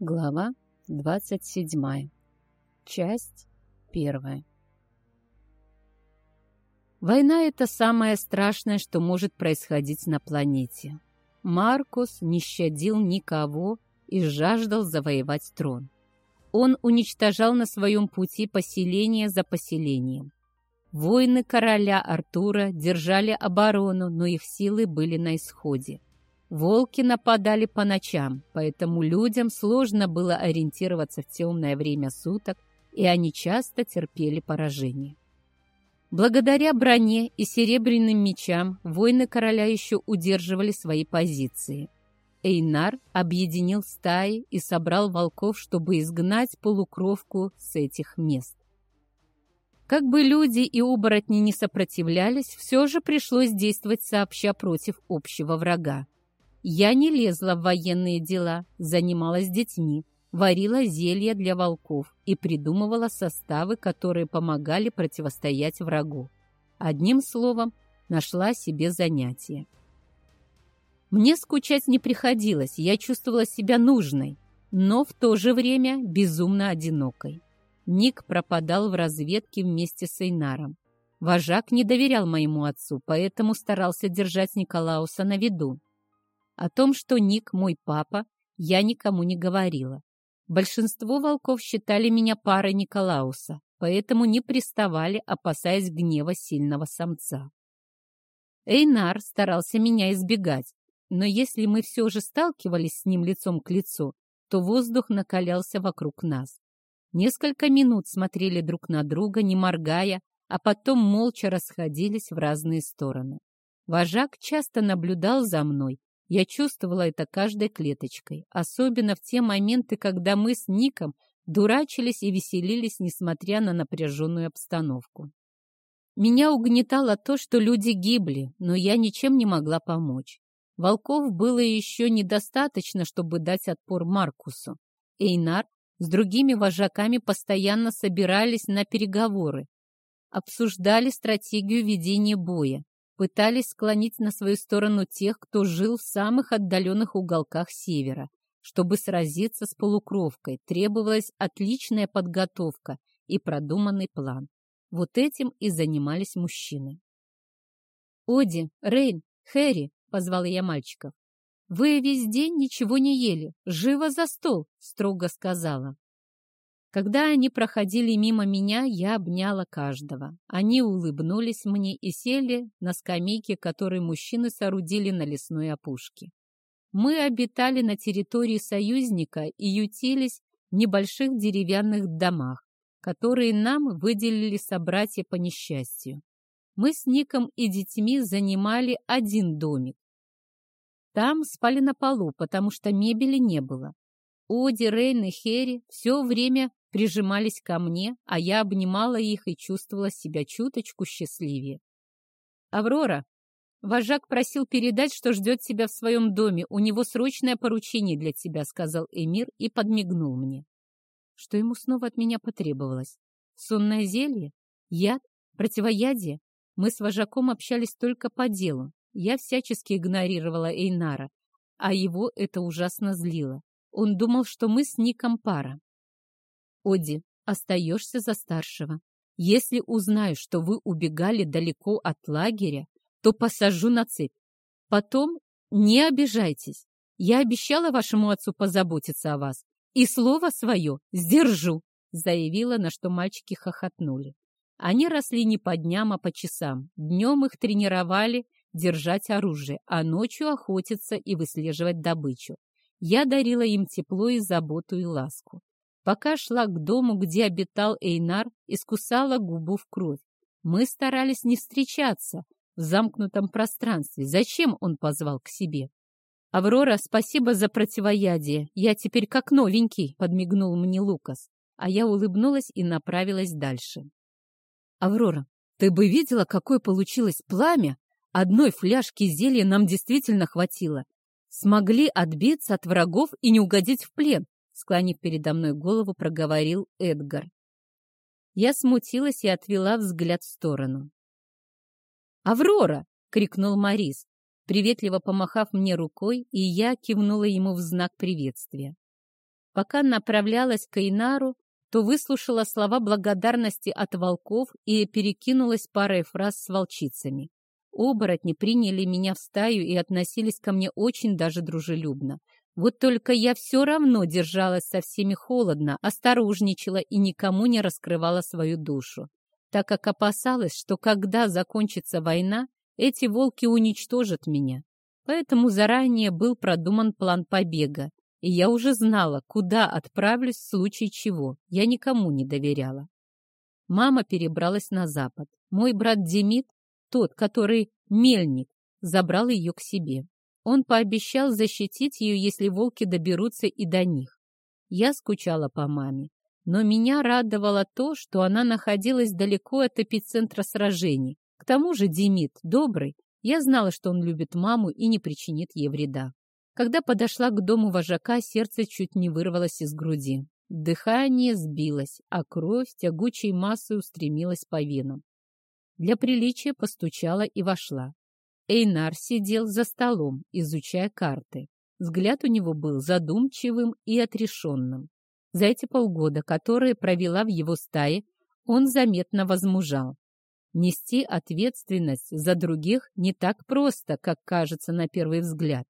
Глава 27. Часть 1. Война — это самое страшное, что может происходить на планете. Маркус не щадил никого и жаждал завоевать трон. Он уничтожал на своем пути поселение за поселением. Воины короля Артура держали оборону, но их силы были на исходе. Волки нападали по ночам, поэтому людям сложно было ориентироваться в темное время суток, и они часто терпели поражение. Благодаря броне и серебряным мечам воины короля еще удерживали свои позиции. Эйнар объединил стаи и собрал волков, чтобы изгнать полукровку с этих мест. Как бы люди и оборотни не сопротивлялись, все же пришлось действовать сообща против общего врага. Я не лезла в военные дела, занималась детьми, варила зелья для волков и придумывала составы, которые помогали противостоять врагу. Одним словом, нашла себе занятие. Мне скучать не приходилось, я чувствовала себя нужной, но в то же время безумно одинокой. Ник пропадал в разведке вместе с Эйнаром. Вожак не доверял моему отцу, поэтому старался держать Николауса на виду. О том, что Ник мой папа, я никому не говорила. Большинство волков считали меня парой Николауса, поэтому не приставали, опасаясь гнева сильного самца. Эйнар старался меня избегать, но если мы все же сталкивались с ним лицом к лицу, то воздух накалялся вокруг нас. Несколько минут смотрели друг на друга, не моргая, а потом молча расходились в разные стороны. Вожак часто наблюдал за мной, я чувствовала это каждой клеточкой, особенно в те моменты, когда мы с Ником дурачились и веселились, несмотря на напряженную обстановку. Меня угнетало то, что люди гибли, но я ничем не могла помочь. Волков было еще недостаточно, чтобы дать отпор Маркусу. Эйнар с другими вожаками постоянно собирались на переговоры, обсуждали стратегию ведения боя, пытались склонить на свою сторону тех, кто жил в самых отдаленных уголках севера. Чтобы сразиться с полукровкой, требовалась отличная подготовка и продуманный план. Вот этим и занимались мужчины. «Оди, Рейн, Хэри», — позвала я мальчиков. «Вы весь день ничего не ели. Живо за стол», — строго сказала. Когда они проходили мимо меня, я обняла каждого. Они улыбнулись мне и сели на скамейке, которые мужчины соорудили на лесной опушке. Мы обитали на территории союзника и ютились в небольших деревянных домах, которые нам выделили собратья по несчастью. Мы с Ником и детьми занимали один домик. Там спали на полу, потому что мебели не было. Оди, Рейн и Херри все время прижимались ко мне, а я обнимала их и чувствовала себя чуточку счастливее. «Аврора, вожак просил передать, что ждет тебя в своем доме. У него срочное поручение для тебя», — сказал Эмир и подмигнул мне. Что ему снова от меня потребовалось? Сонное зелье? Яд? Противоядие? Мы с вожаком общались только по делу. Я всячески игнорировала Эйнара, а его это ужасно злило. Он думал, что мы с Ником пара. Оди, остаешься за старшего. Если узнаю, что вы убегали далеко от лагеря, то посажу на цепь. Потом не обижайтесь. Я обещала вашему отцу позаботиться о вас. И слово свое сдержу, заявила, на что мальчики хохотнули. Они росли не по дням, а по часам. Днем их тренировали держать оружие, а ночью охотиться и выслеживать добычу. Я дарила им тепло и заботу и ласку. Пока шла к дому, где обитал Эйнар, искусала губу в кровь. Мы старались не встречаться в замкнутом пространстве. Зачем он позвал к себе? «Аврора, спасибо за противоядие. Я теперь как новенький», — подмигнул мне Лукас. А я улыбнулась и направилась дальше. «Аврора, ты бы видела, какое получилось пламя? Одной фляжки зелья нам действительно хватило. Смогли отбиться от врагов и не угодить в плен склонив передо мной голову, проговорил Эдгар. Я смутилась и отвела взгляд в сторону. «Аврора!» — крикнул Морис, приветливо помахав мне рукой, и я кивнула ему в знак приветствия. Пока направлялась к Эйнару, то выслушала слова благодарности от волков и перекинулась парой фраз с волчицами. Оборотни приняли меня в стаю и относились ко мне очень даже дружелюбно. Вот только я все равно держалась со всеми холодно, осторожничала и никому не раскрывала свою душу, так как опасалась, что когда закончится война, эти волки уничтожат меня. Поэтому заранее был продуман план побега, и я уже знала, куда отправлюсь в случае чего. Я никому не доверяла. Мама перебралась на запад. Мой брат Демид, тот, который мельник, забрал ее к себе. Он пообещал защитить ее, если волки доберутся и до них. Я скучала по маме, но меня радовало то, что она находилась далеко от эпицентра сражений. К тому же Демид добрый, я знала, что он любит маму и не причинит ей вреда. Когда подошла к дому вожака, сердце чуть не вырвалось из груди. Дыхание сбилось, а кровь тягучей массой устремилась по венам. Для приличия постучала и вошла. Эйнар сидел за столом, изучая карты. Взгляд у него был задумчивым и отрешенным. За эти полгода, которые провела в его стае, он заметно возмужал. Нести ответственность за других не так просто, как кажется на первый взгляд.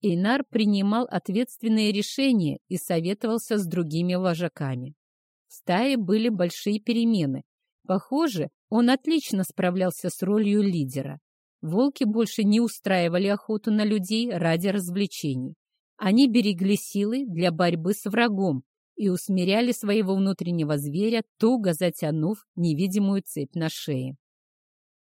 Эйнар принимал ответственные решения и советовался с другими вожаками. В стае были большие перемены. Похоже, он отлично справлялся с ролью лидера. Волки больше не устраивали охоту на людей ради развлечений. Они берегли силы для борьбы с врагом и усмиряли своего внутреннего зверя, туго затянув невидимую цепь на шее.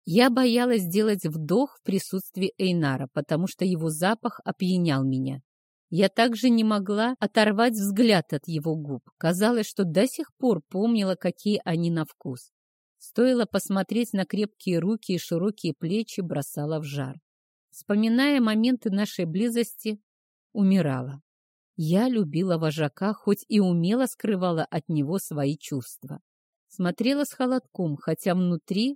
Я боялась сделать вдох в присутствии Эйнара, потому что его запах опьянял меня. Я также не могла оторвать взгляд от его губ. Казалось, что до сих пор помнила, какие они на вкус. Стоило посмотреть на крепкие руки и широкие плечи, бросала в жар. Вспоминая моменты нашей близости, умирала. Я любила вожака, хоть и умело скрывала от него свои чувства. Смотрела с холодком, хотя внутри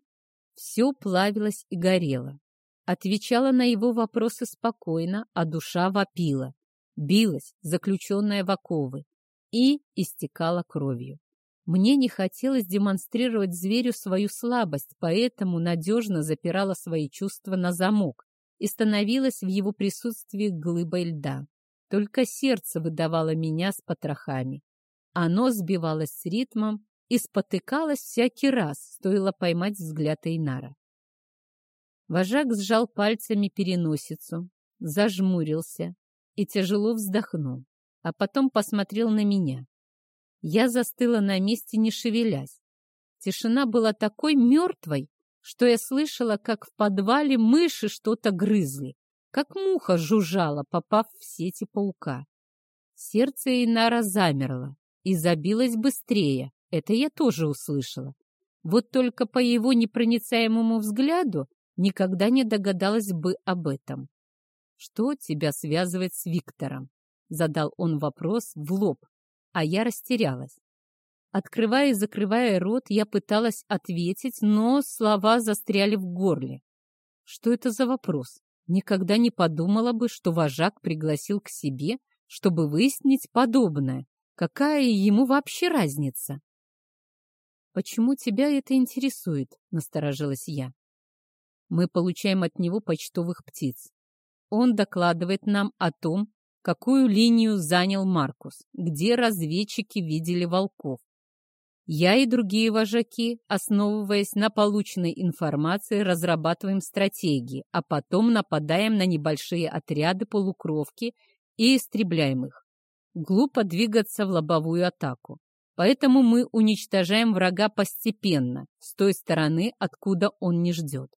все плавилось и горело. Отвечала на его вопросы спокойно, а душа вопила, билась, заключенная в оковы, и истекала кровью. Мне не хотелось демонстрировать зверю свою слабость, поэтому надежно запирала свои чувства на замок и становилась в его присутствии глыбой льда. Только сердце выдавало меня с потрохами. Оно сбивалось с ритмом и спотыкалось всякий раз, стоило поймать взгляд Эйнара. Вожак сжал пальцами переносицу, зажмурился и тяжело вздохнул, а потом посмотрел на меня. Я застыла на месте, не шевелясь. Тишина была такой мертвой, что я слышала, как в подвале мыши что-то грызли, как муха жужжала, попав в сети паука. Сердце Инара замерло и забилось быстрее. Это я тоже услышала. Вот только по его непроницаемому взгляду никогда не догадалась бы об этом. «Что тебя связывает с Виктором?» — задал он вопрос в лоб, а я растерялась. Открывая и закрывая рот, я пыталась ответить, но слова застряли в горле. Что это за вопрос? Никогда не подумала бы, что вожак пригласил к себе, чтобы выяснить подобное. Какая ему вообще разница? «Почему тебя это интересует?» — насторожилась я. «Мы получаем от него почтовых птиц. Он докладывает нам о том, какую линию занял Маркус, где разведчики видели волков. Я и другие вожаки, основываясь на полученной информации, разрабатываем стратегии, а потом нападаем на небольшие отряды полукровки и истребляем их. Глупо двигаться в лобовую атаку. Поэтому мы уничтожаем врага постепенно, с той стороны, откуда он не ждет.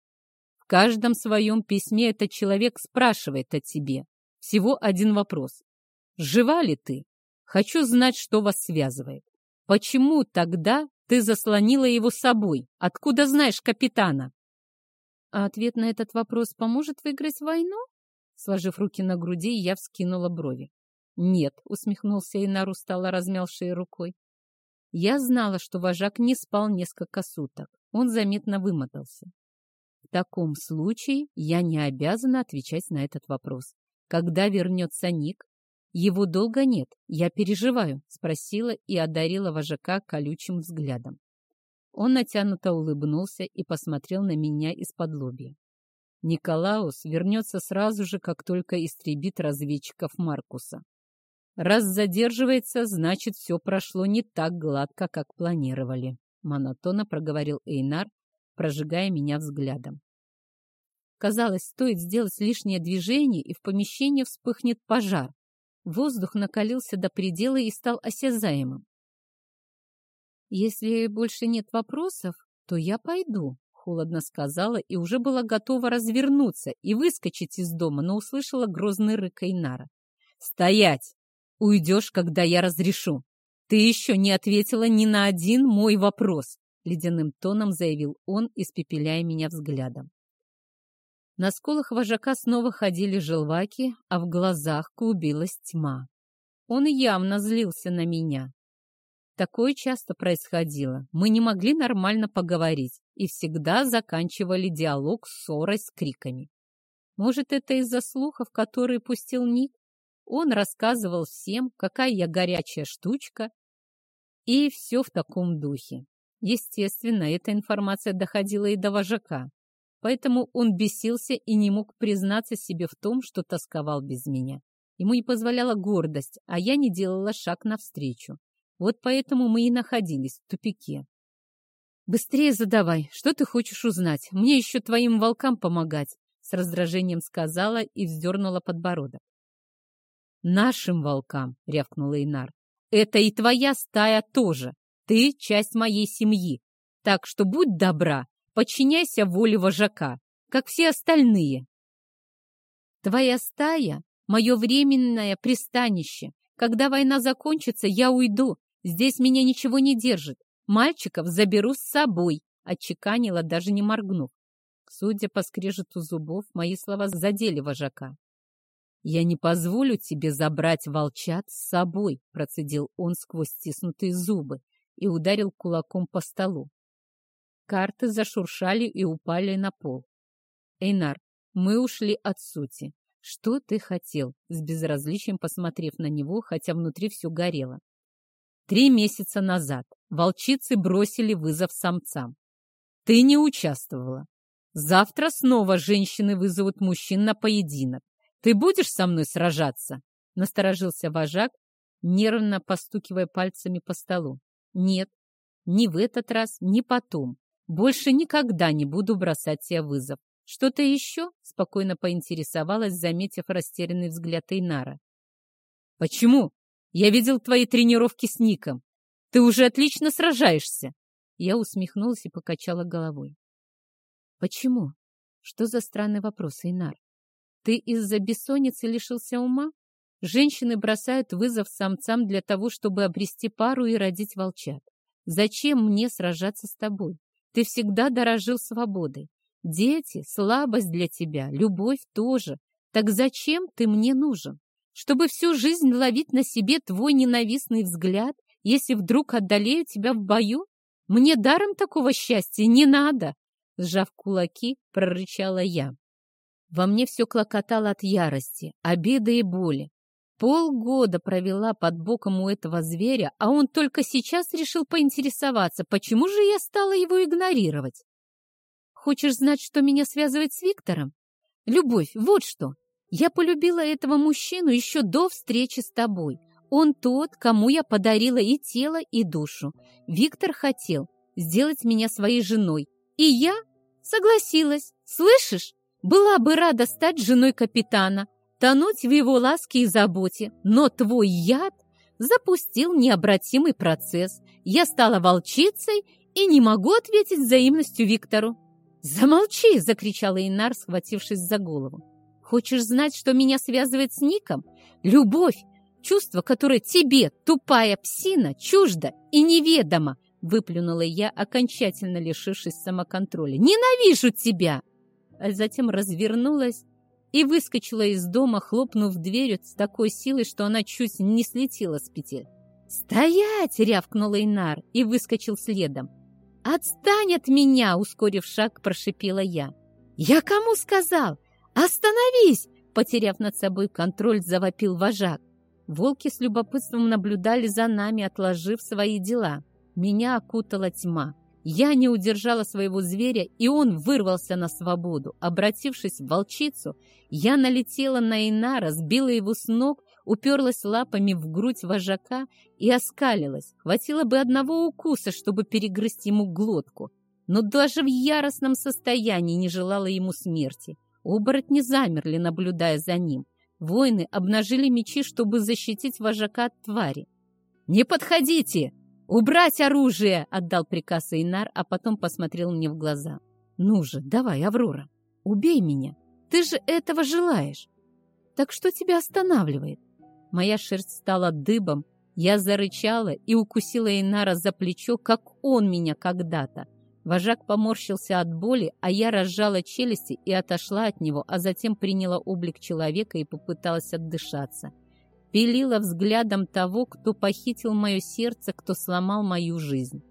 В каждом своем письме этот человек спрашивает о тебе, всего один вопрос. Жива ли ты? Хочу знать, что вас связывает. Почему тогда ты заслонила его собой? Откуда знаешь капитана? А ответ на этот вопрос поможет выиграть войну? Сложив руки на груди, я вскинула брови. Нет, усмехнулся Инар, устало размял шею рукой. Я знала, что вожак не спал несколько суток. Он заметно вымотался. В таком случае я не обязана отвечать на этот вопрос. Когда вернется Ник, Его долго нет, я переживаю, спросила и одарила вожака колючим взглядом. Он натянуто улыбнулся и посмотрел на меня из-под лобья. Николаус вернется сразу же, как только истребит разведчиков Маркуса. Раз задерживается, значит, все прошло не так гладко, как планировали. Монотонно проговорил Эйнар, прожигая меня взглядом. Казалось, стоит сделать лишнее движение, и в помещении вспыхнет пожар. Воздух накалился до предела и стал осязаемым. «Если больше нет вопросов, то я пойду», — холодно сказала и уже была готова развернуться и выскочить из дома, но услышала грозный рык Эйнара. «Стоять! Уйдешь, когда я разрешу. Ты еще не ответила ни на один мой вопрос, ледяным тоном заявил он, испепеляя меня взглядом. На сколах вожака снова ходили желваки, а в глазах клубилась тьма. Он явно злился на меня. Такое часто происходило. Мы не могли нормально поговорить и всегда заканчивали диалог ссорой с криками. Может, это из-за слухов, которые пустил Ник? Он рассказывал всем, какая я горячая штучка, и все в таком духе. Естественно, эта информация доходила и до вожака, поэтому он бесился и не мог признаться себе в том, что тосковал без меня. Ему не позволяла гордость, а я не делала шаг навстречу. Вот поэтому мы и находились в тупике. «Быстрее задавай, что ты хочешь узнать? Мне еще твоим волкам помогать», с раздражением сказала и вздернула подбородок. «Нашим волкам!» — рявкнул Эйнар. «Это и твоя стая тоже. Ты часть моей семьи. Так что будь добра, подчиняйся воле вожака, как все остальные». «Твоя стая — мое временное пристанище. Когда война закончится, я уйду. Здесь меня ничего не держит. Мальчиков заберу с собой», — отчеканила, даже не моргнув. Судя по скрежету зубов, мои слова задели вожака. «Я не позволю тебе забрать волчат с собой», — процедил он сквозь стиснутые зубы и ударил кулаком по столу. Карты зашуршали и упали на пол. «Эйнар, мы ушли от сути. Что ты хотел?» С безразличием посмотрев на него, хотя внутри все горело. Три месяца назад волчицы бросили вызов самцам. Ты не участвовала. Завтра снова женщины вызовут мужчин на поединок. «Ты будешь со мной сражаться?» — насторожился вожак, нервно постукивая пальцами по столу. «Нет, ни в этот раз, ни потом. Больше никогда не буду бросать тебе вызов. Что-то еще?» — спокойно поинтересовалась, заметив растерянный взгляд Эйнара. «Почему? Я видел твои тренировки с Ником. Ты уже отлично сражаешься!» Я усмехнулась и покачала головой. «Почему? Что за странный вопрос, Эйнар? Ты из-за бессонницы лишился ума? Женщины бросают вызов самцам для того, чтобы обрести пару и родить волчат. Зачем мне сражаться с тобой? Ты всегда дорожил свободой. Дети — слабость для тебя, любовь тоже. Так зачем ты мне нужен? Чтобы всю жизнь ловить на себе твой ненавистный взгляд, если вдруг отдалею тебя в бою? Мне даром такого счастья не надо!» Сжав кулаки, прорычала я. Во мне все клокотало от ярости, обиды и боли. Полгода провела под боком у этого зверя, а он только сейчас решил поинтересоваться, почему же я стала его игнорировать. Хочешь знать, что меня связывает с Виктором? Любовь, вот что. Я полюбила этого мужчину еще до встречи с тобой. Он тот, кому я подарила и тело, и душу. Виктор хотел сделать меня своей женой. И я согласилась. Слышишь? Была бы рада стать женой капитана, тонуть в его ласке и заботе, но твой яд запустил необратимый процесс. Я стала волчицей и не могу ответить взаимностью Виктору. «Замолчи!» — закричала Инар, схватившись за голову. «Хочешь знать, что меня связывает с Ником? Любовь, чувство, которое тебе, тупая псина, чуждо и неведомо!» — выплюнула я, окончательно лишившись самоконтроля. «Ненавижу тебя!» а затем развернулась и выскочила из дома, хлопнув дверью с такой силой, что она чуть не слетела с петель. «Стоять!» — рявкнул Инар и выскочил следом. «Отстань от меня!» — ускорив шаг, прошипела я. «Я кому сказал? Остановись!» Потеряв над собой контроль, завопил вожак. Волки с любопытством наблюдали за нами, отложив свои дела. Меня окутала тьма. Я не удержала своего зверя, и он вырвался на свободу. Обратившись в волчицу, я налетела на Инара, сбила его с ног, уперлась лапами в грудь вожака и оскалилась. Хватило бы одного укуса, чтобы перегрызть ему глотку. Но даже в яростном состоянии не желала ему смерти. Оборотни замерли, наблюдая за ним. Воины обнажили мечи, чтобы защитить вожака от твари. «Не подходите! Убрать оружие!» — отдал приказ Эйнар, а потом посмотрел мне в глаза. «Ну же, давай, Аврора, убей меня! Ты же этого желаешь! Так что тебя останавливает?» Моя шерсть стала дыбом, я зарычала и укусила Эйнара за плечо, как он меня когда-то. Вожак поморщился от боли, а я разжала челюсти и отошла от него, а затем приняла облик человека и попыталась отдышаться. Пилила взглядом того, кто похитил мое сердце, кто сломал мою жизнь.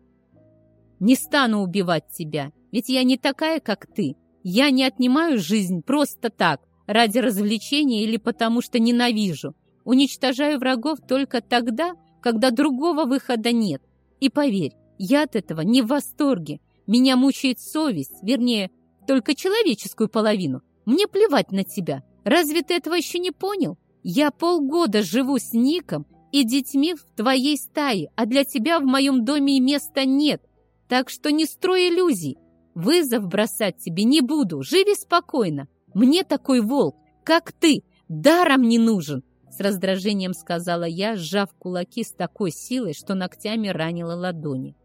«Не стану убивать тебя, ведь я не такая, как ты. Я не отнимаю жизнь просто так, ради развлечения или потому что ненавижу. Уничтожаю врагов только тогда, когда другого выхода нет. И поверь, я от этого не в восторге. Меня мучает совесть, вернее, только человеческую половину. Мне плевать на тебя. Разве ты этого еще не понял? Я полгода живу с Ником и детьми в твоей стае, а для тебя в моем доме и места нет. Так что не строй иллюзий. Вызов бросать тебе не буду. Живи спокойно. Мне такой волк, как ты, даром не нужен. С раздражением сказала я, сжав кулаки с такой силой, что ногтями ранила ладони.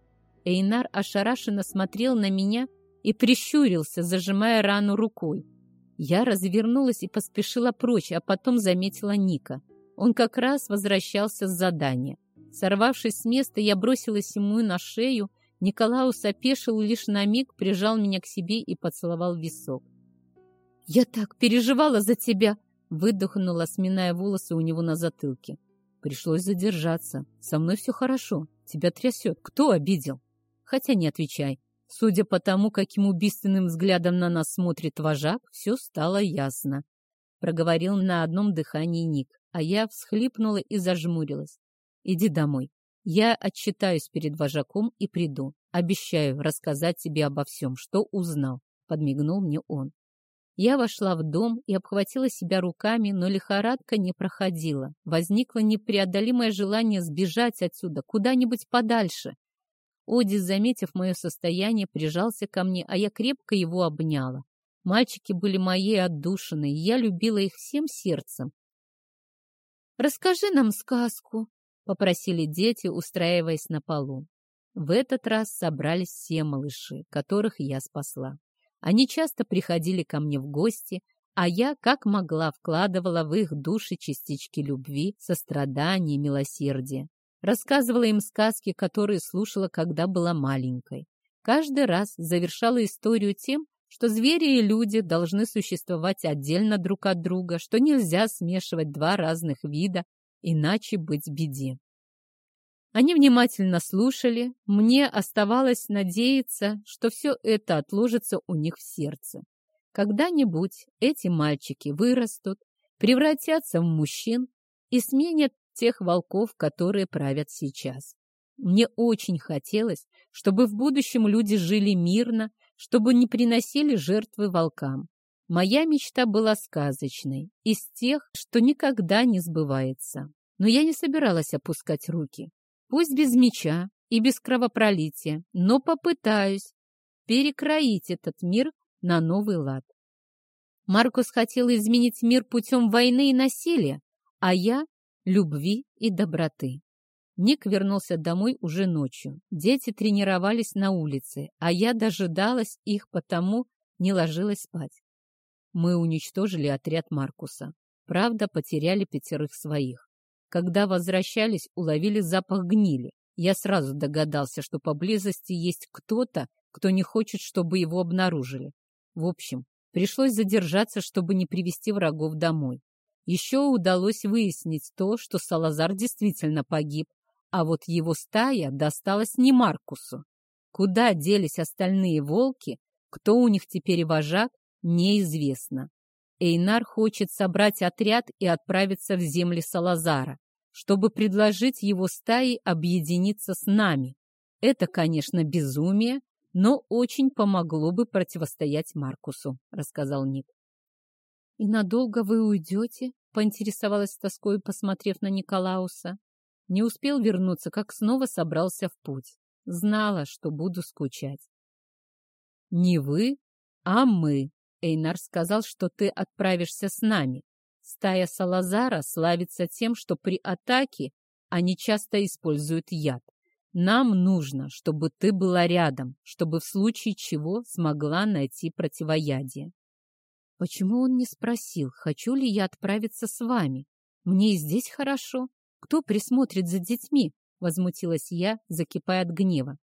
Эйнар ошарашенно смотрел на меня и прищурился, зажимая рану рукой. Я развернулась и поспешила прочь, а потом заметила Ника. Он как раз возвращался с задания. Сорвавшись с места, я бросилась ему на шею. Николаус опешил лишь на миг, прижал меня к себе и поцеловал висок. «Я так переживала за тебя!» Выдохнула, сминая волосы у него на затылке. Пришлось задержаться. Со мной все хорошо. Тебя трясет. Кто обидел? Хотя не отвечай. Судя по тому, каким убийственным взглядом на нас смотрит вожак, все стало ясно. Проговорил на одном дыхании Ник, а я всхлипнула и зажмурилась. Иди домой. Я отчитаюсь перед вожаком и приду. Обещаю рассказать тебе обо всем, что узнал. Подмигнул мне он. Я вошла в дом и обхватила себя руками, но лихорадка не проходила. Возникло непреодолимое желание сбежать отсюда, куда-нибудь подальше. Одис, заметив мое состояние, прижался ко мне, а я крепко его обняла. Мальчики были моей отдушиной, и я любила их всем сердцем. «Расскажи нам сказку», — попросили дети, устраиваясь на полу. В этот раз собрались все малыши, которых я спасла. Они часто приходили ко мне в гости, а я, как могла, вкладывала в их души частички любви, сострадания, милосердия. Рассказывала им сказки, которые слушала, когда была маленькой. Каждый раз завершала историю тем, что звери и люди должны существовать отдельно друг от друга, что нельзя смешивать два разных вида, иначе быть беде. Они внимательно слушали. Мне оставалось надеяться, что все это отложится у них в сердце. Когда-нибудь эти мальчики вырастут, превратятся в мужчин и сменят тех волков, которые правят сейчас. Мне очень хотелось, чтобы в будущем люди жили мирно, чтобы не приносили жертвы волкам. Моя мечта была сказочной, из тех, что никогда не сбывается. Но я не собиралась опускать руки. Пусть без меча и без кровопролития, но попытаюсь перекроить этот мир на новый лад. Маркус хотел изменить мир путем войны и насилия, а я — любви и доброты. Ник вернулся домой уже ночью. Дети тренировались на улице, а я дожидалась их, потому не ложилась спать. Мы уничтожили отряд Маркуса. Правда, потеряли пятерых своих. Когда возвращались, уловили запах гнили. Я сразу догадался, что поблизости есть кто-то, кто не хочет, чтобы его обнаружили. В общем, пришлось задержаться, чтобы не привести врагов домой. Еще удалось выяснить то, что Салазар действительно погиб, а вот его стая досталась не Маркусу. Куда делись остальные волки, кто у них теперь вожак, неизвестно. Эйнар хочет собрать отряд и отправиться в земли Салазара. чтобы предложить его стае объединиться с нами. Это, конечно, безумие, но очень помогло бы противостоять Маркусу», — рассказал Ник. «И надолго вы уйдете?» — поинтересовалась тоской, посмотрев на Николауса. Не успел вернуться, как снова собрался в путь. Знала, что буду скучать. «Не вы, а мы», — Эйнар сказал, что ты отправишься с нами. Стая Салазара славится тем, что при атаке они часто используют яд. Нам нужно, чтобы ты была рядом, чтобы в случае чего смогла найти противоядие. Почему он не спросил, хочу ли я отправиться с вами? Мне и здесь хорошо. Кто присмотрит за детьми? Возмутилась я, закипая от гнева.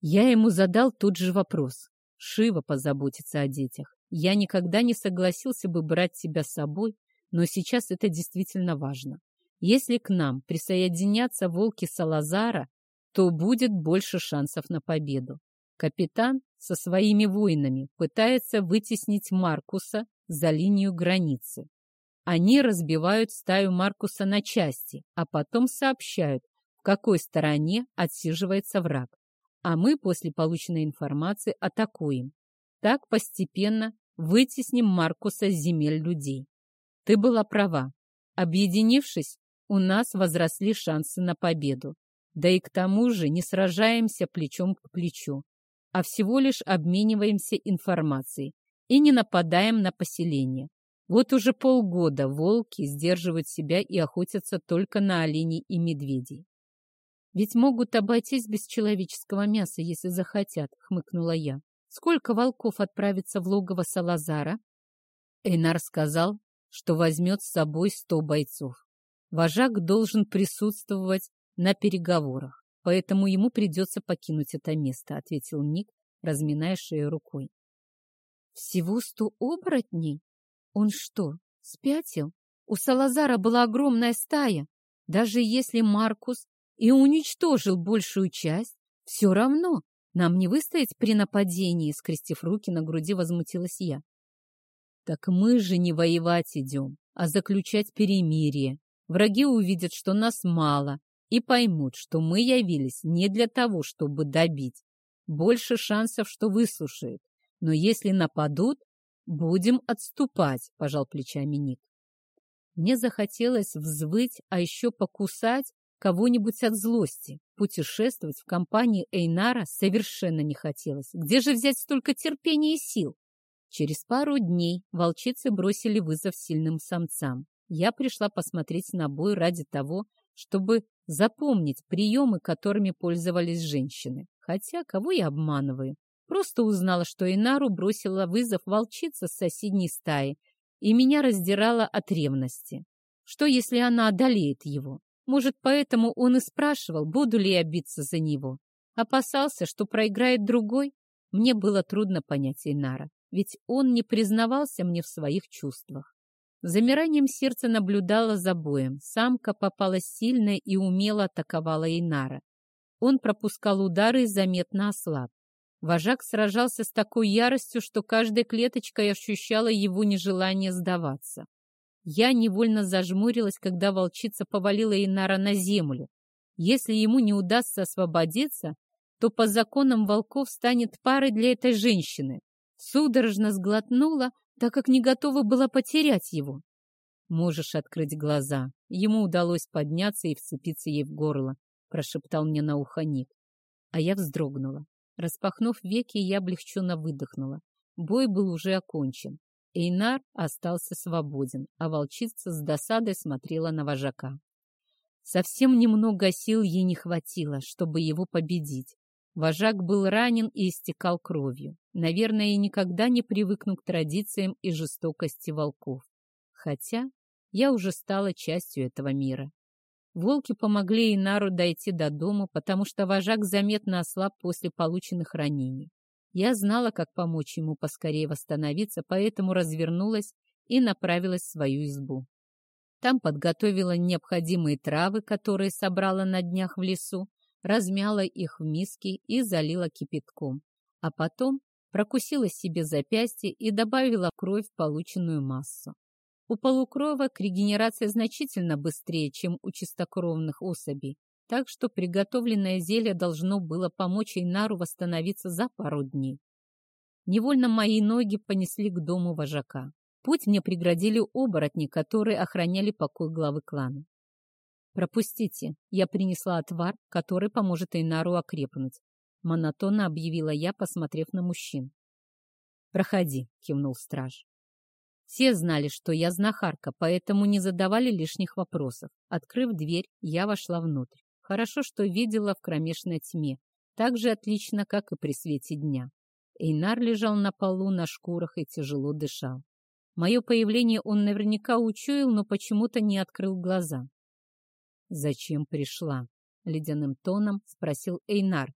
Я ему задал тот же вопрос. Шива позаботится о детях. Я никогда не согласился бы брать тебя с собой, но сейчас это действительно важно. Если к нам присоединятся волки Салазара, то будет больше шансов на победу. Капитан со своими воинами пытается вытеснить Маркуса за линию границы. Они разбивают стаю Маркуса на части, а потом сообщают, в какой стороне отсиживается враг. А мы после полученной информации атакуем. Так постепенно вытесним Маркуса с земель людей. Ты была права. Объединившись, у нас возросли шансы на победу. Да и к тому же не сражаемся плечом к плечу, а всего лишь обмениваемся информацией и не нападаем на поселение. Вот уже полгода волки сдерживают себя и охотятся только на оленей и медведей. «Ведь могут обойтись без человеческого мяса, если захотят», — хмыкнула я. «Сколько волков отправится в логово Салазара?» Эйнар сказал, что возьмет с собой сто бойцов. Вожак должен присутствовать на переговорах, поэтому ему придется покинуть это место», — ответил Ник, разминая шею рукой. «Всего сто оборотней? Он что, спятил? У Салазара была огромная стая. Даже если Маркус и уничтожил большую часть, все равно нам не выстоять при нападении», — скрестив руки на груди, возмутилась я. «Так мы же не воевать идем, а заключать перемирие. Враги увидят, что нас мало, и поймут, что мы явились не для того, чтобы добить. Больше шансов, что выслушают. Но если нападут, будем отступать, пожал плечами Ник. Мне захотелось взвыть, а еще покусать кого-нибудь от злости. Путешествовать в компании Эйнара совершенно не хотелось. Где же взять столько терпения и сил? Через пару дней волчицы бросили вызов сильным самцам. Я пришла посмотреть на бой ради того, чтобы запомнить приемы, которыми пользовались женщины. Хотя, кого я обманываю? Просто узнала, что Инару бросила вызов волчица с соседней стаи, и меня раздирала от ревности. Что, если она одолеет его? Может, поэтому он и спрашивал, буду ли я биться за него. Опасался, что проиграет другой? Мне было трудно понять Инара, ведь он не признавался мне в своих чувствах. Замиранием сердца наблюдала за боем. Самка попала сильно и умело атаковала Инара. Он пропускал удары и заметно ослаб. Вожак сражался с такой яростью, что каждой клеточкой ощущала его нежелание сдаваться. Я невольно зажмурилась, когда волчица повалила Инара на землю. Если ему не удастся освободиться, то по законам волков станет парой для этой женщины. Судорожно сглотнула, так как не готова была потерять его. «Можешь открыть глаза». Ему удалось подняться и вцепиться ей в горло, прошептал мне на ухо Ник. А я вздрогнула. Распахнув веки, я облегченно выдохнула. Бой был уже окончен. Эйнар остался свободен, а волчица с досадой смотрела на вожака. Совсем немного сил ей не хватило, чтобы его победить. Вожак был ранен и истекал кровью. Наверное, я никогда не привыкну к традициям и жестокости волков. Хотя я уже стала частью этого мира. Волки помогли Инару дойти до дома, потому что вожак заметно ослаб после полученных ранений. Я знала, как помочь ему поскорее восстановиться, поэтому развернулась и направилась в свою избу. Там подготовила необходимые травы, которые собрала на днях в лесу, размяла их в миске и залила кипятком, а потом прокусила себе запястье и добавила кровь в полученную массу. У полукровок регенерация значительно быстрее, чем у чистокровных особей, так что приготовленное зелье должно было помочь Эйнару восстановиться за пару дней. Невольно мои ноги понесли к дому вожака. Путь мне преградили оборотни, которые охраняли покой главы клана. «Пропустите, я принесла отвар, который поможет Эйнару окрепнуть», монотонно объявила я, посмотрев на мужчин. «Проходи», — кивнул страж. Все знали, что я знахарка, поэтому не задавали лишних вопросов. Открыв дверь, я вошла внутрь. Хорошо, что видела в кромешной тьме, так же отлично, как и при свете дня. Эйнар лежал на полу на шкурах и тяжело дышал. Мое появление он наверняка учуял, но почему-то не открыл глаза. «Зачем пришла?» — ледяным тоном спросил Эйнар.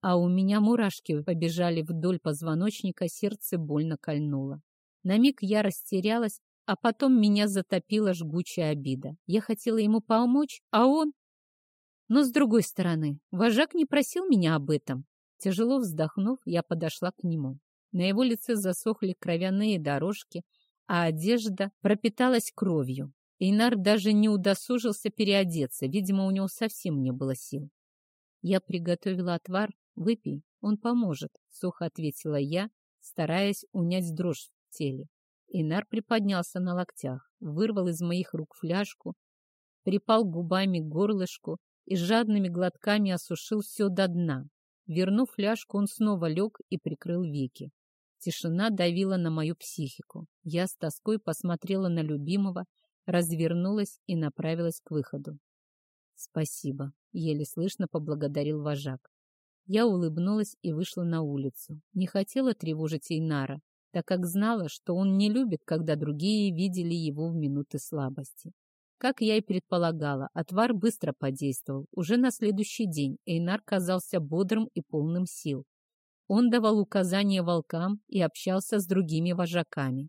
А у меня мурашки побежали вдоль позвоночника, сердце больно кольнуло. На миг я растерялась, а потом меня затопила жгучая обида. Я хотела ему помочь, а он... Но с другой стороны, вожак не просил меня об этом. Тяжело вздохнув, я подошла к нему. На его лице засохли кровяные дорожки, а одежда пропиталась кровью. Эйнар даже не удосужился переодеться, видимо, у него совсем не было сил. Я приготовила отвар, выпей, он поможет, сухо ответила я, стараясь унять дрожь в теле. Эйнар приподнялся на локтях, вырвал из моих рук фляжку, припал губами к горлышку и жадными глотками осушил все до дна. Вернув фляжку, он снова лег и прикрыл веки. Тишина давила на мою психику. Я с тоской посмотрела на любимого, развернулась и направилась к выходу. «Спасибо», — еле слышно поблагодарил вожак. Я улыбнулась и вышла на улицу. Не хотела тревожить Эйнара, так как знала, что он не любит, когда другие видели его в минуты слабости. Как я и предполагала, отвар быстро подействовал. Уже на следующий день Эйнар казался бодрым и полным сил. Он давал указания волкам и общался с другими вожаками.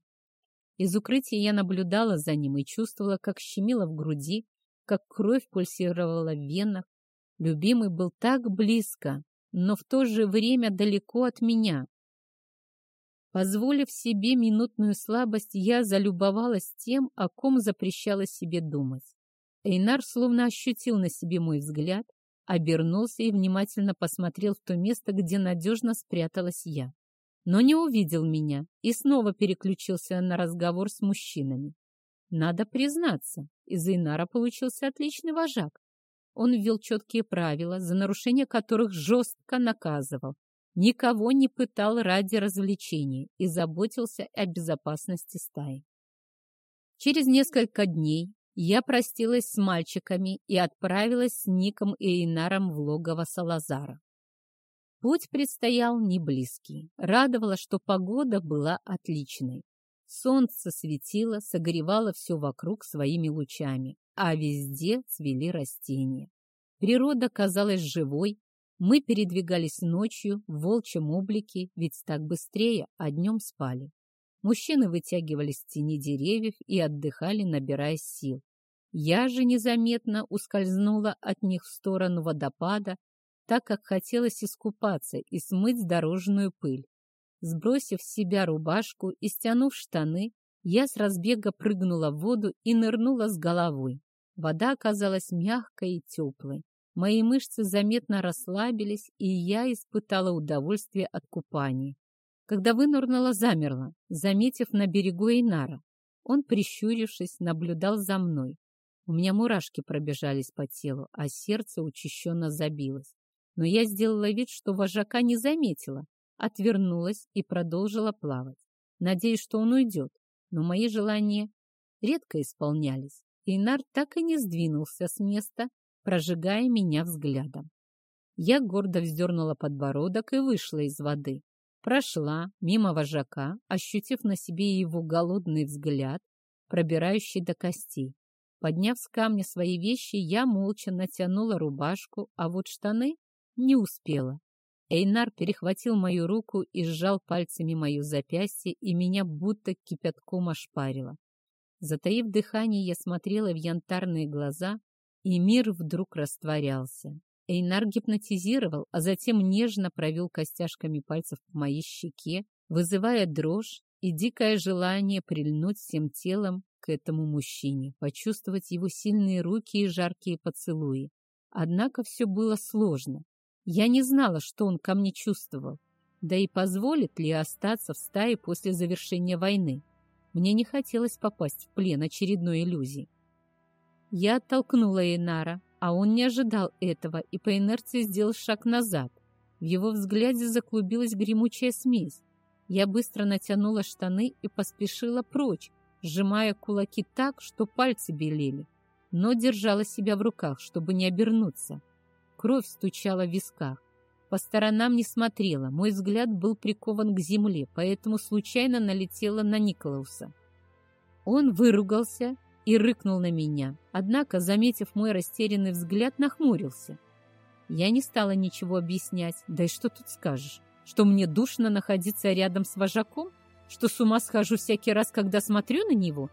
Из укрытия я наблюдала за ним и чувствовала, как щемило в груди, как кровь пульсировала в венах. Любимый был так близко, но в то же время далеко от меня. Позволив себе минутную слабость, я залюбовалась тем, о ком запрещала себе думать. Эйнар словно ощутил на себе мой взгляд, обернулся и внимательно посмотрел в то место, где надежно спряталась я. Но не увидел меня и снова переключился на разговор с мужчинами. Надо признаться, из Эйнара получился отличный вожак. Он ввел четкие правила, за нарушение которых жестко наказывал, никого не пытал ради развлечений и заботился о безопасности стаи. Через несколько дней я простилась с мальчиками и отправилась с Ником и Инаром в логово Салазара. Путь предстоял не близкий. Радовало, что погода была отличной. Солнце светило, согревало все вокруг своими лучами, а везде цвели растения. Природа казалась живой. Мы передвигались ночью в волчьем облике, ведь так быстрее, а днем спали. Мужчины вытягивались в тени деревьев и отдыхали, набирая сил. Я же незаметно ускользнула от них в сторону водопада, так как хотелось искупаться и смыть дорожную пыль. Сбросив с себя рубашку и стянув штаны, я с разбега прыгнула в воду и нырнула с головой. Вода оказалась мягкой и теплой. Мои мышцы заметно расслабились, и я испытала удовольствие от купания. Когда вынырнула, замерла, заметив на берегу Эйнара. Он, прищурившись, наблюдал за мной. У меня мурашки пробежались по телу, а сердце учащенно забилось. Но я сделала вид, что вожака не заметила, отвернулась и продолжила плавать. Надеюсь, что он уйдет, но мои желания редко исполнялись. Эйнар так и не сдвинулся с места, прожигая меня взглядом. Я гордо вздернула подбородок и вышла из воды. Прошла мимо вожака, ощутив на себе его голодный взгляд, пробирающий до костей. Подняв с камня свои вещи, я молча натянула рубашку, а вот штаны не успела. Эйнар перехватил мою руку и сжал пальцами мое запястье, и меня будто кипятком ошпарило. Затаив дыхание, я смотрела в янтарные глаза, и мир вдруг растворялся. Эйнар гипнотизировал, а затем нежно провел костяшками пальцев по моей щеке, вызывая дрожь и дикое желание прильнуть всем телом к этому мужчине, почувствовать его сильные руки и жаркие поцелуи. Однако все было сложно. Я не знала, что он ко мне чувствовал, да и позволит ли остаться в стае после завершения войны. Мне не хотелось попасть в плен очередной иллюзии. Я оттолкнула Эйнара, а он не ожидал этого и по инерции сделал шаг назад. В его взгляде заклубилась гремучая смесь. Я быстро натянула штаны и поспешила прочь, сжимая кулаки так, что пальцы белели, но держала себя в руках, чтобы не обернуться. Кровь стучала в висках. По сторонам не смотрела, мой взгляд был прикован к земле, поэтому случайно налетела на Николауса. Он выругался и рыкнул на меня, однако, заметив мой растерянный взгляд, нахмурился. Я не стала ничего объяснять, да и что тут скажешь? Что мне душно находиться рядом с вожаком? Что с ума схожу всякий раз, когда смотрю на него?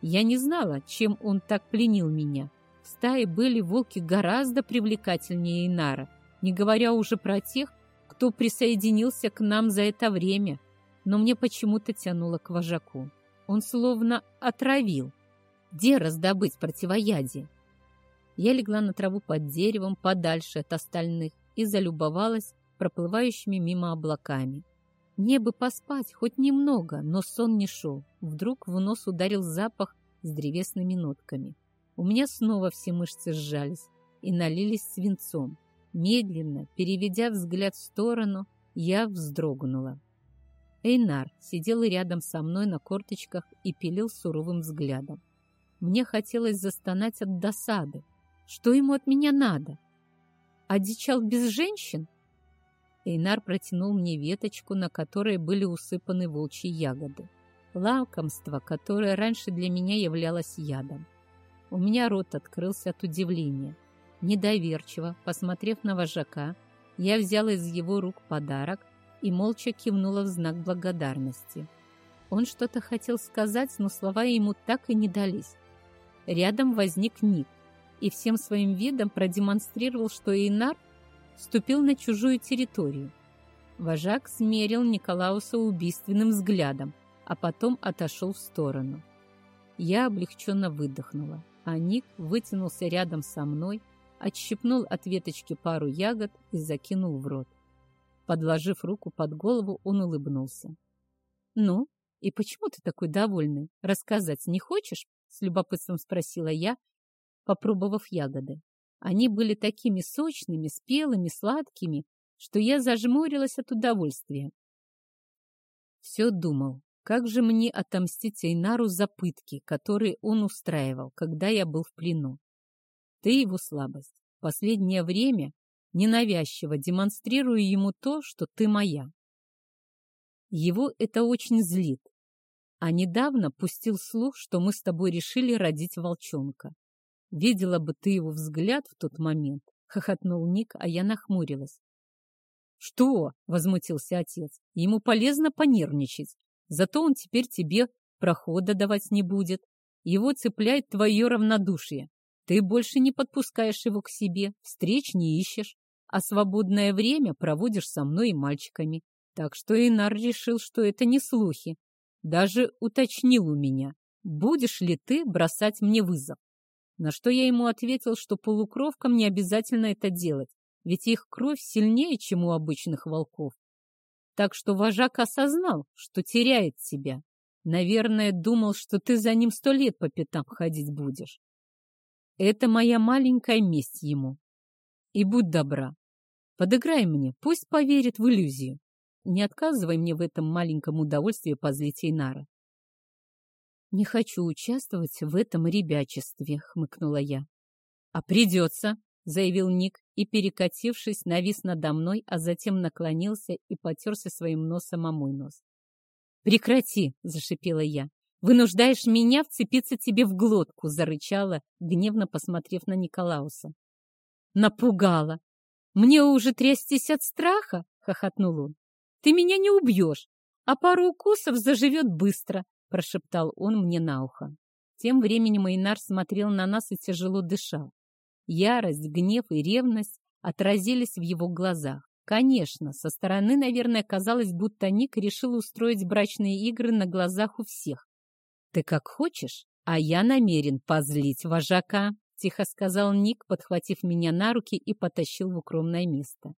Я не знала, чем он так пленил меня. Стае были волки гораздо привлекательнее Инара, не говоря уже про тех, кто присоединился к нам за это время. Но мне почему-то тянуло к вожаку. Он словно отравил. Где раздобыть противоядие? Я легла на траву под деревом подальше от остальных и залюбовалась проплывающими мимо облаками. Мне бы поспать хоть немного, но сон не шел. Вдруг в нос ударил запах с древесными нотками. У меня снова все мышцы сжались и налились свинцом. Медленно, переведя взгляд в сторону, я вздрогнула. Эйнар сидел рядом со мной на корточках и пилил суровым взглядом. Мне хотелось застонать от досады. Что ему от меня надо? Одичал без женщин? Эйнар протянул мне веточку, на которой были усыпаны волчьи ягоды. Лакомство, которое раньше для меня являлось ядом. У меня рот открылся от удивления. Недоверчиво, посмотрев на вожака, я взяла из его рук подарок и молча кивнула в знак благодарности. Он что-то хотел сказать, но слова ему так и не дались. Рядом возник Ник и всем своим видом продемонстрировал, что Эйнар ступил на чужую территорию. Вожак смерил Николауса убийственным взглядом, а потом отошел в сторону. Я облегченно выдохнула, а Ник вытянулся рядом со мной, отщипнул от веточки пару ягод и закинул в рот. Подложив руку под голову, он улыбнулся. «Ну, и почему ты такой довольный? Рассказать не хочешь?» — с любопытством спросила я, попробовав ягоды. Они были такими сочными, спелыми, сладкими, что я зажмурилась от удовольствия. Все думал, как же мне отомстить Эйнару за пытки, которые он устраивал, когда я был в плену. Ты его слабость. Последнее время ненавязчиво демонстрирую ему то, что ты моя. Его это очень злит. А недавно пустил слух, что мы с тобой решили родить волчонка. Видела бы ты его взгляд в тот момент, хохотнул Ник, а я нахмурилась. Что? возмутился отец. Ему полезно понервничать. Зато он теперь тебе прохода давать не будет. Его цепляет твое равнодушие. Ты больше не подпускаешь его к себе, встреч не ищешь, а свободное время проводишь со мной и мальчиками. Так что Инар решил, что это не слухи. Даже уточнил у меня, будешь ли ты бросать мне вызов. На что я ему ответил, что полукровкам не обязательно это делать, ведь их кровь сильнее, чем у обычных волков. Так что вожак осознал, что теряет тебя. Наверное, думал, что ты за ним сто лет по пятам ходить будешь. Это моя маленькая месть ему. И будь добра, подыграй мне, пусть поверит в иллюзию. Не отказывай мне в этом маленьком удовольствии позлить Эйнара. «Не хочу участвовать в этом ребячестве», — хмыкнула я. «А придется», — заявил Ник и, перекатившись, навис надо мной, а затем наклонился и потерся своим носом о мой нос. «Прекрати!» — зашипела я. «Вынуждаешь меня вцепиться тебе в глотку!» — зарычала, гневно посмотрев на Николауса. «Напугала! Мне уже трястись от страха!» — хохотнул он. «Ты меня не убьешь, а пару укусов заживет быстро прошептал он мне на ухо. Тем временем Эйнар смотрел на нас и тяжело дышал. Ярость, гнев и ревность отразились в его глазах. Конечно, со стороны, наверное, казалось, будто Ник решил устроить брачные игры на глазах у всех. «Ты как хочешь, а я намерен позлить вожака», — тихо сказал Ник, подхватив меня на руки и потащил в укромное место.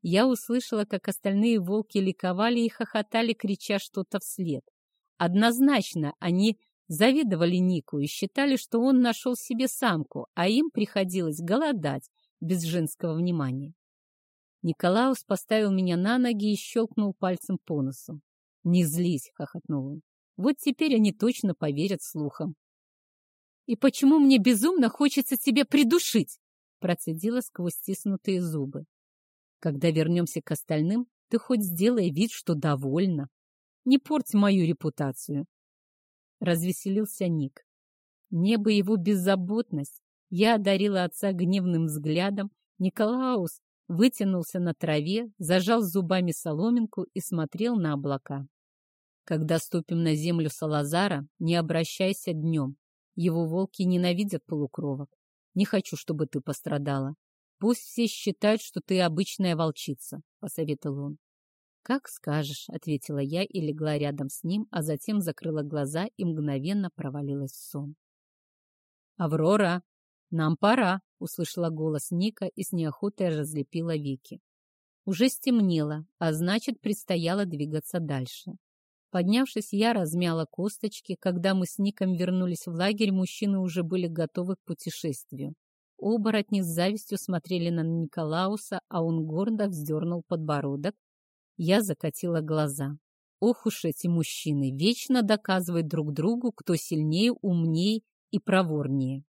Я услышала, как остальные волки ликовали и хохотали, крича что-то вслед. Однозначно они завидовали Нику и считали, что он нашел себе самку, а им приходилось голодать без женского внимания. Николаус поставил меня на ноги и щелкнул пальцем по носу. «Не злись!» — хохотнул он. «Вот теперь они точно поверят слухам». «И почему мне безумно хочется тебя придушить?» — процедила сквозь стиснутые зубы. «Когда вернемся к остальным, ты хоть сделай вид, что довольна. Не порть мою репутацию развеселился Ник. Небо его беззаботность. Я одарила отца гневным взглядом. Николаус вытянулся на траве, зажал зубами соломинку и смотрел на облака. Когда ступим на землю Салазара, не обращайся днем. Его волки ненавидят полукровок. Не хочу, чтобы ты пострадала. Пусть все считают, что ты обычная волчица, — посоветовал он. «Как скажешь», — ответила я и легла рядом с ним, а затем закрыла глаза и мгновенно провалилась в сон. «Аврора, нам пора», — услышала голос Ника и с неохотой разлепила веки. Уже стемнело, а значит, предстояло двигаться дальше. Поднявшись, я размяла косточки. Когда мы с Ником вернулись в лагерь, мужчины уже были готовы к путешествию. Оборотни с завистью смотрели на Николауса, а он гордо вздернул подбородок я закатила глаза. Ох уж эти мужчины, вечно доказывают друг другу, кто сильнее, умнее и проворнее.